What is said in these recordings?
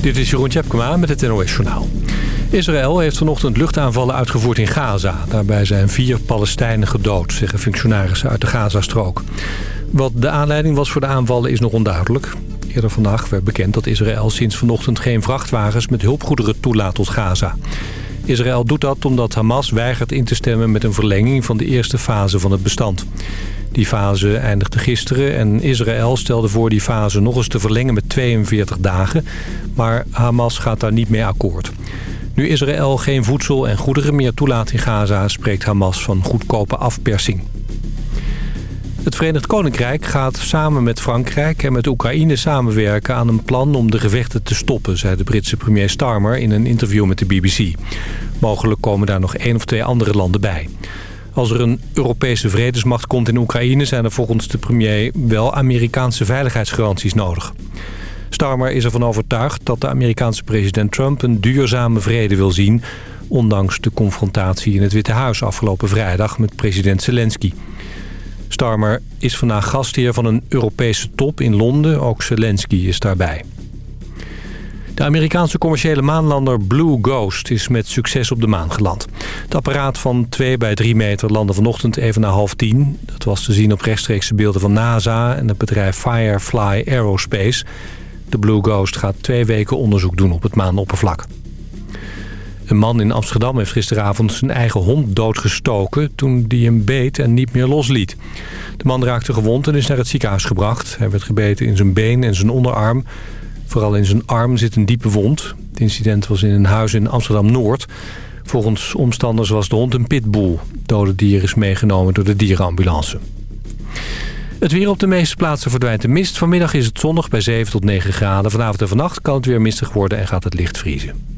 Dit is Jeroen Tjepkema met het NOS Journaal. Israël heeft vanochtend luchtaanvallen uitgevoerd in Gaza. Daarbij zijn vier Palestijnen gedood, zeggen functionarissen uit de Gazastrook. Wat de aanleiding was voor de aanvallen is nog onduidelijk. Eerder vandaag werd bekend dat Israël sinds vanochtend geen vrachtwagens met hulpgoederen toelaat tot Gaza. Israël doet dat omdat Hamas weigert in te stemmen met een verlenging van de eerste fase van het bestand. Die fase eindigde gisteren en Israël stelde voor die fase nog eens te verlengen met 42 dagen. Maar Hamas gaat daar niet mee akkoord. Nu Israël geen voedsel en goederen meer toelaat in Gaza... spreekt Hamas van goedkope afpersing. Het Verenigd Koninkrijk gaat samen met Frankrijk en met Oekraïne samenwerken aan een plan om de gevechten te stoppen, zei de Britse premier Starmer in een interview met de BBC. Mogelijk komen daar nog één of twee andere landen bij. Als er een Europese vredesmacht komt in Oekraïne... zijn er volgens de premier wel Amerikaanse veiligheidsgaranties nodig. Starmer is ervan overtuigd dat de Amerikaanse president Trump... een duurzame vrede wil zien... ondanks de confrontatie in het Witte Huis afgelopen vrijdag met president Zelensky. Starmer is vandaag gastheer van een Europese top in Londen. Ook Zelensky is daarbij. De Amerikaanse commerciële maanlander Blue Ghost is met succes op de maan geland. Het apparaat van 2 bij 3 meter landde vanochtend even na half 10. Dat was te zien op rechtstreekse beelden van NASA en het bedrijf Firefly Aerospace. De Blue Ghost gaat twee weken onderzoek doen op het maanoppervlak. Een man in Amsterdam heeft gisteravond zijn eigen hond doodgestoken... toen die hem beet en niet meer losliet. De man raakte gewond en is naar het ziekenhuis gebracht. Hij werd gebeten in zijn been en zijn onderarm. Vooral in zijn arm zit een diepe wond. Het incident was in een huis in Amsterdam-Noord. Volgens omstanders was de hond een pitbull. Het dode dier is meegenomen door de dierenambulance. Het weer op de meeste plaatsen verdwijnt de mist. Vanmiddag is het zonnig bij 7 tot 9 graden. Vanavond en vannacht kan het weer mistig worden en gaat het licht vriezen.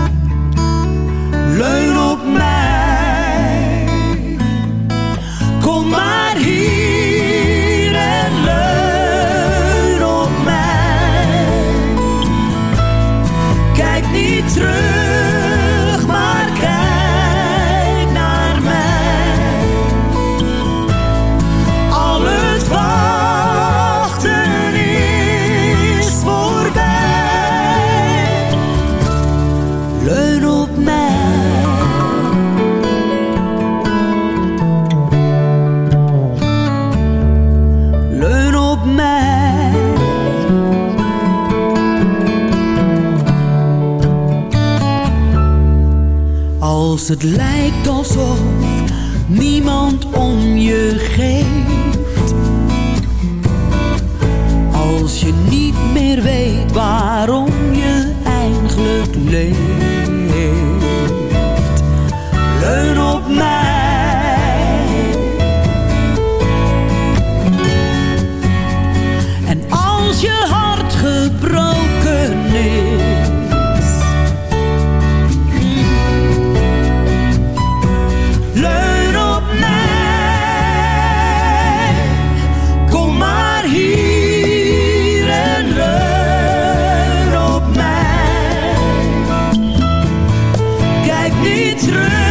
het lijkt alsof weer terug.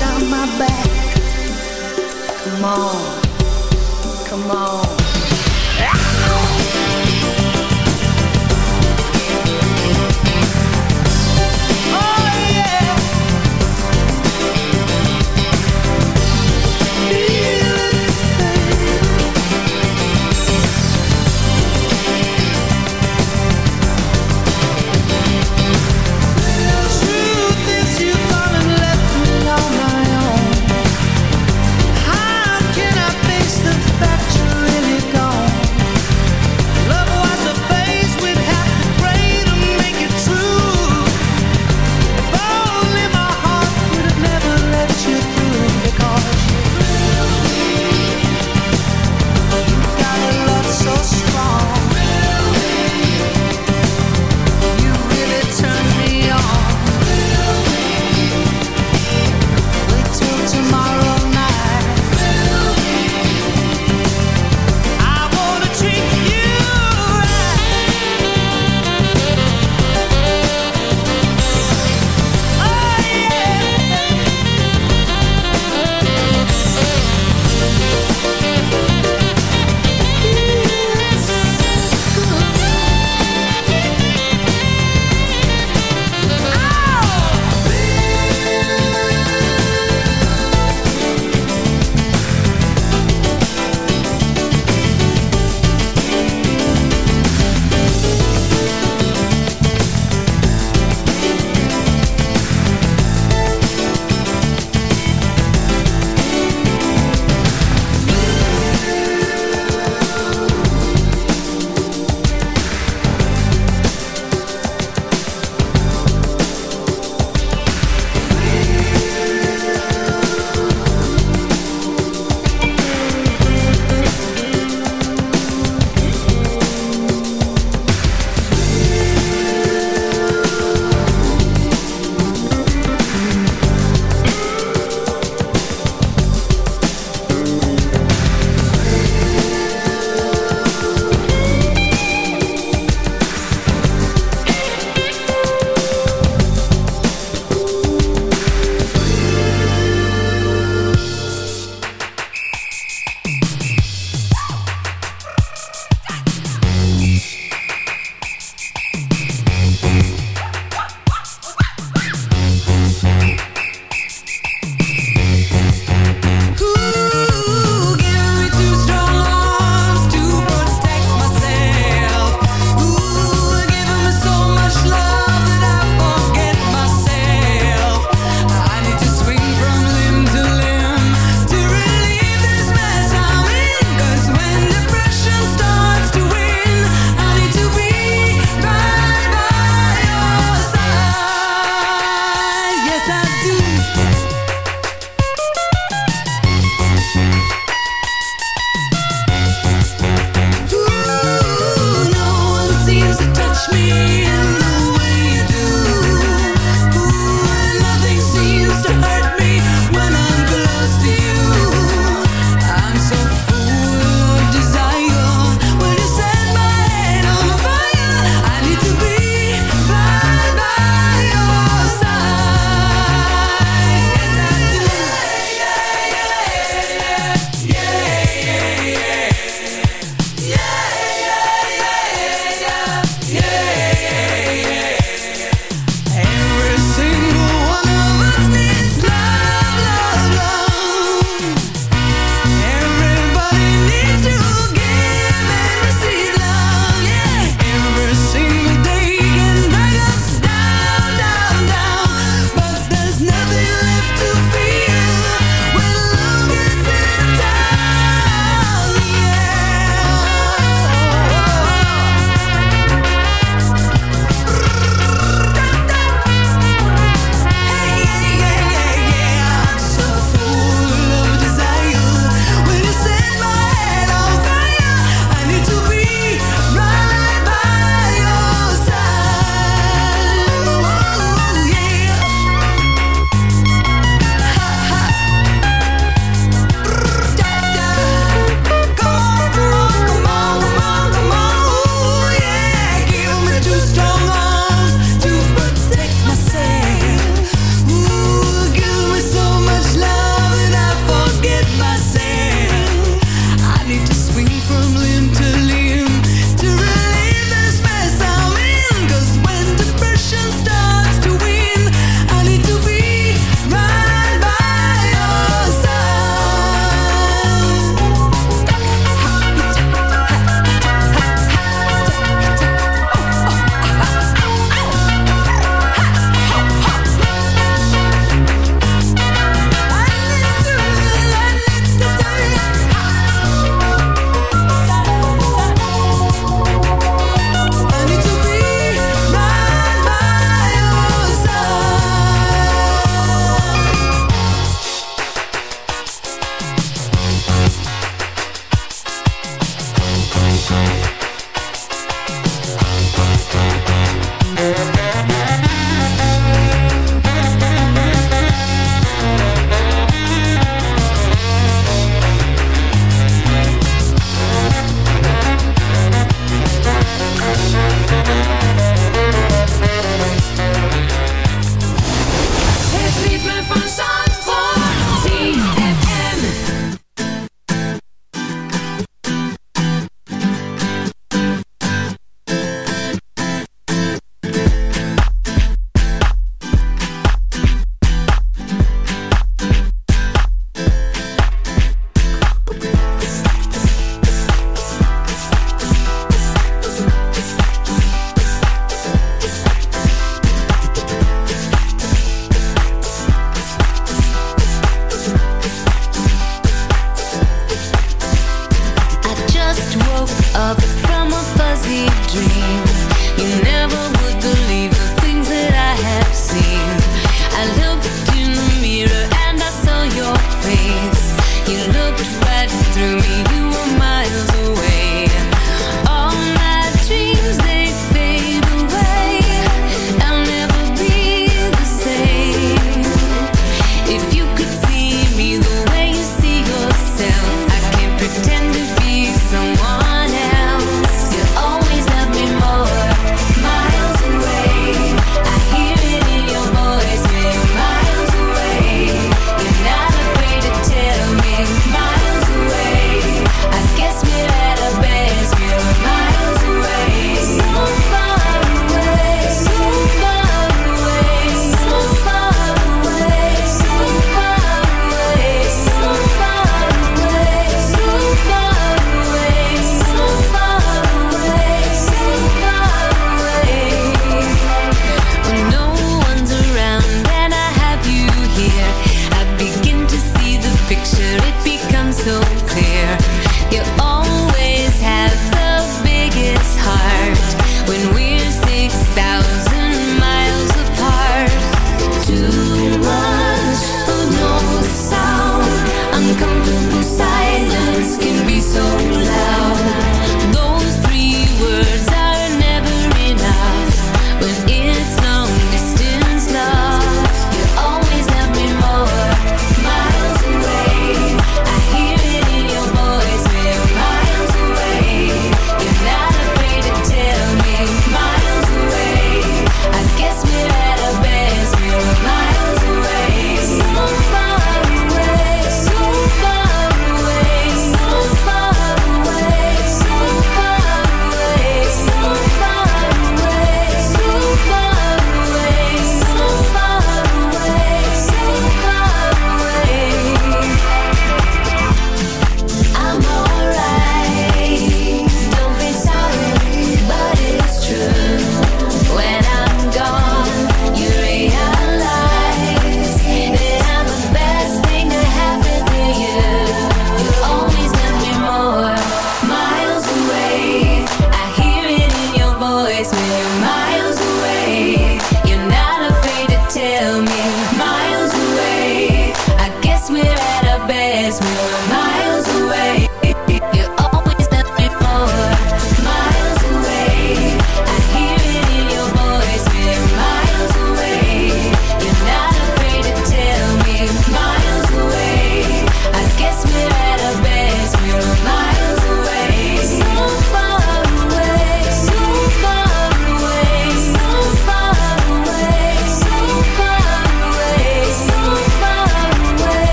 Down my back. Come on, come on.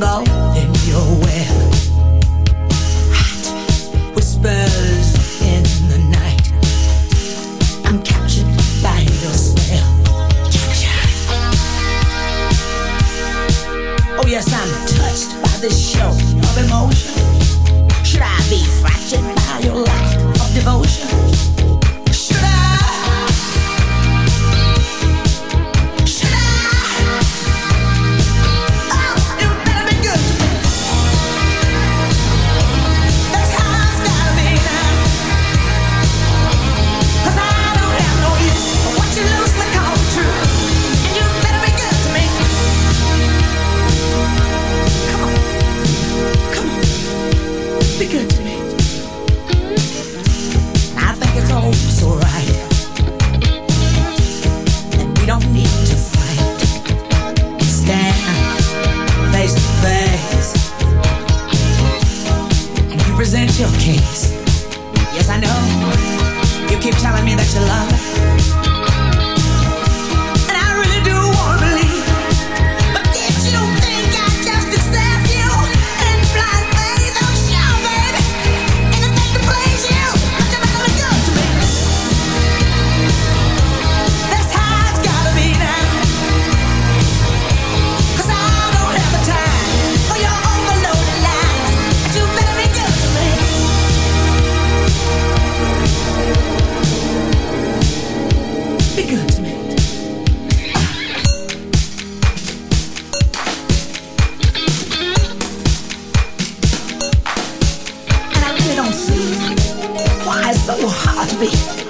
tango in your web. Hot whispers. so hard to be.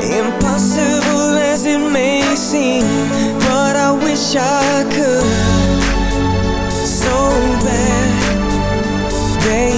Impossible as it may seem But I wish I could. So bad, baby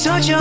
such a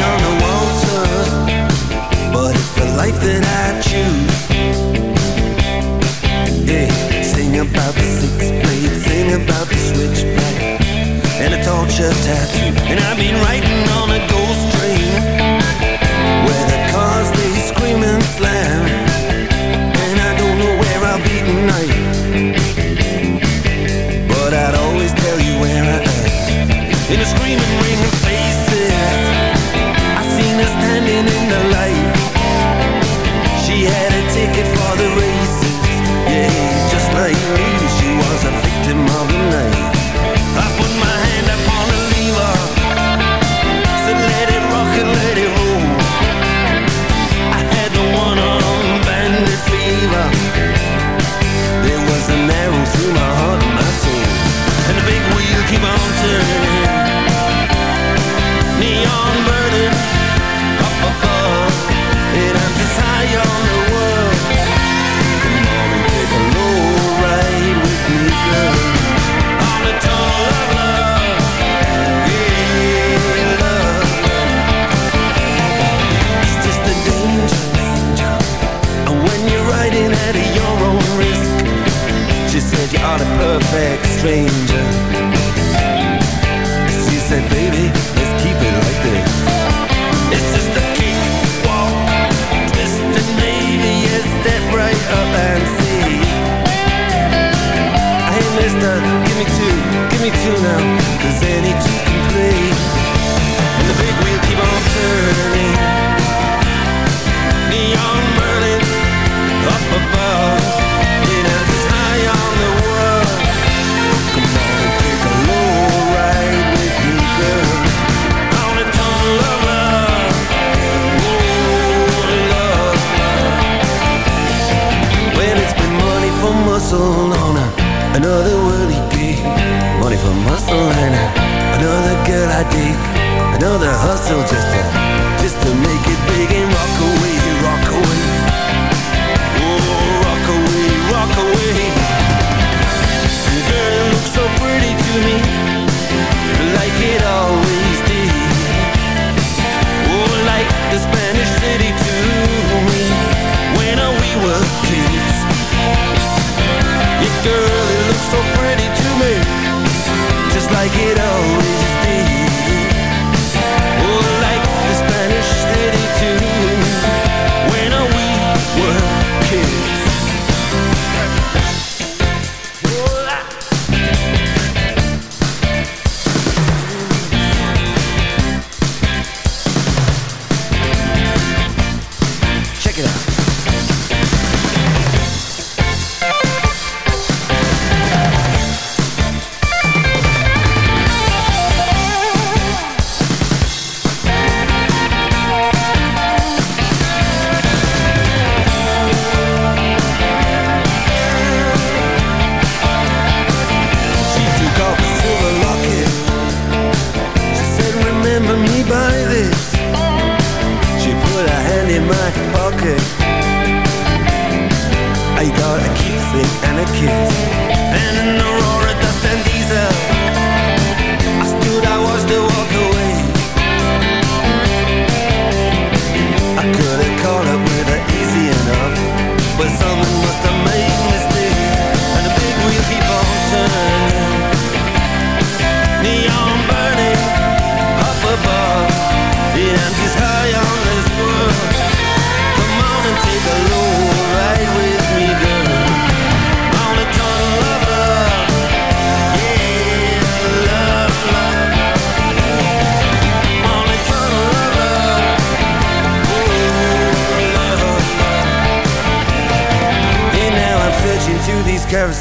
on the waltzers, but it's the life that I strange.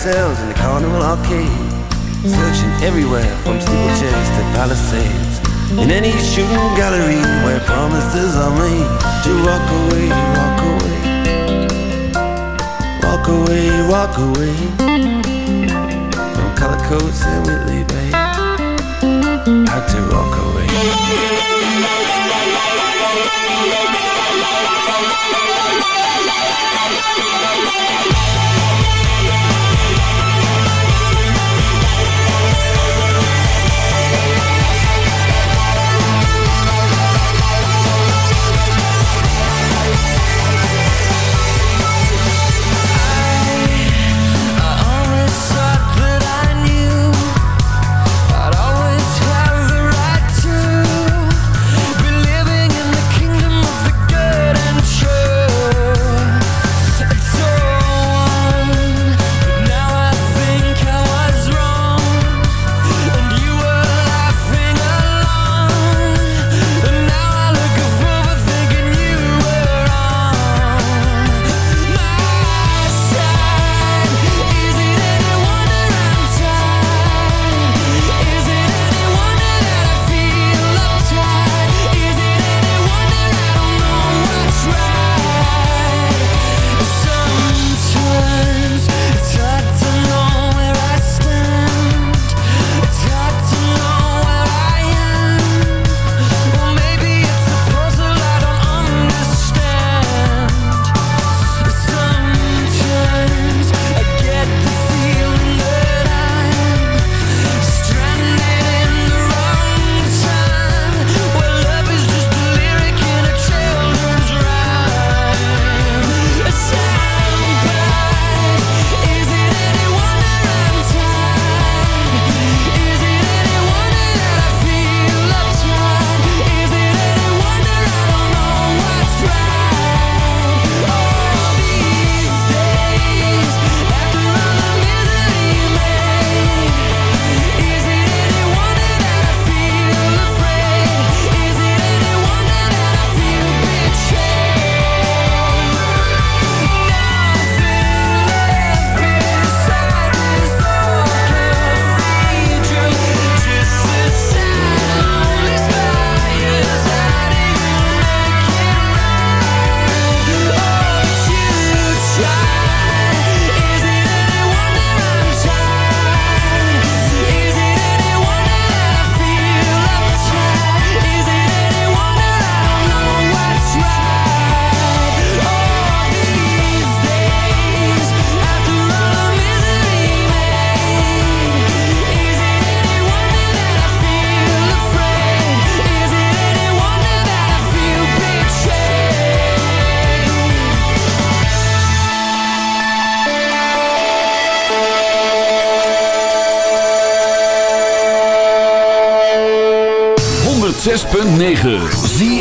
cells in the carnival arcade. Searching everywhere from steeple to palisades. In any shooting gallery where promises are made to walk away, walk away. Walk away, walk away. From color coats and Whitley Bay. Had to walk. 106.9 Zie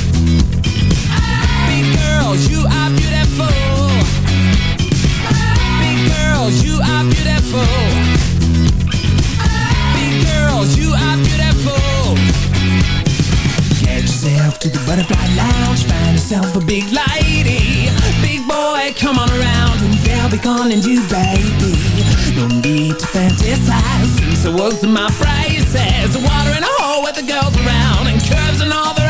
Girls, you are beautiful. Big girls, you are beautiful. Big girls, you are beautiful. Get yourself to the butterfly lounge, find yourself a big lady. Big boy, come on around and they'll be calling you baby. No need to fantasize my braces. Water in a hole with the girls around and curves in all the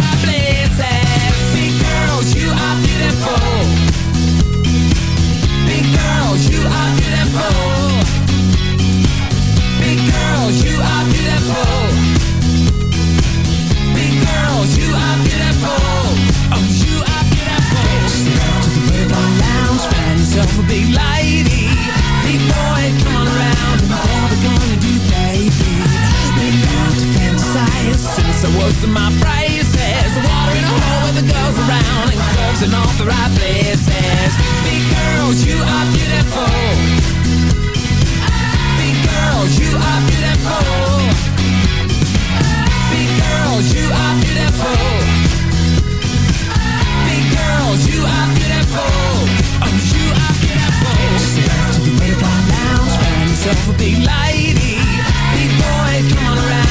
my braces. Water in a hole with the girls and all the right places. Big girls, you are beautiful. Big girls, you are beautiful. Big girls, you are beautiful. Big girls, you are beautiful. Oh, you are beautiful. Step to the butterfly lounge, find yourself a big lady. Big boy, come on around,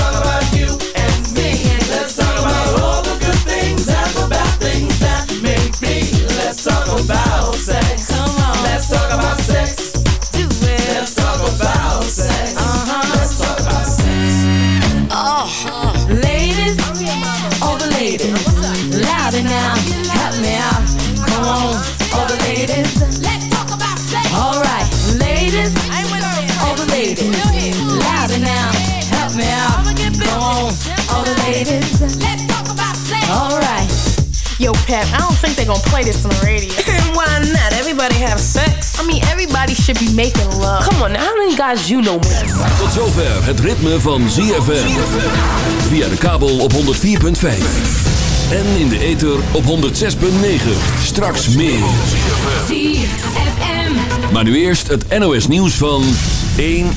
Pep, I don't think they're gonna play this on the radio. Why not? Everybody have sex. I mean, everybody should be making love. Come on, now, how many guys you know, man? Tot zover het ritme van ZFM. Via de kabel op 104.5. En in de ether op 106.9. Straks meer. ZFM. Maar nu eerst het NOS nieuws van 1